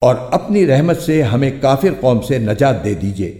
اور اپنی رحمت سے ہمیں کافر قوم سے نجات دے دیجیے۔